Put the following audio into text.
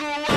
cool.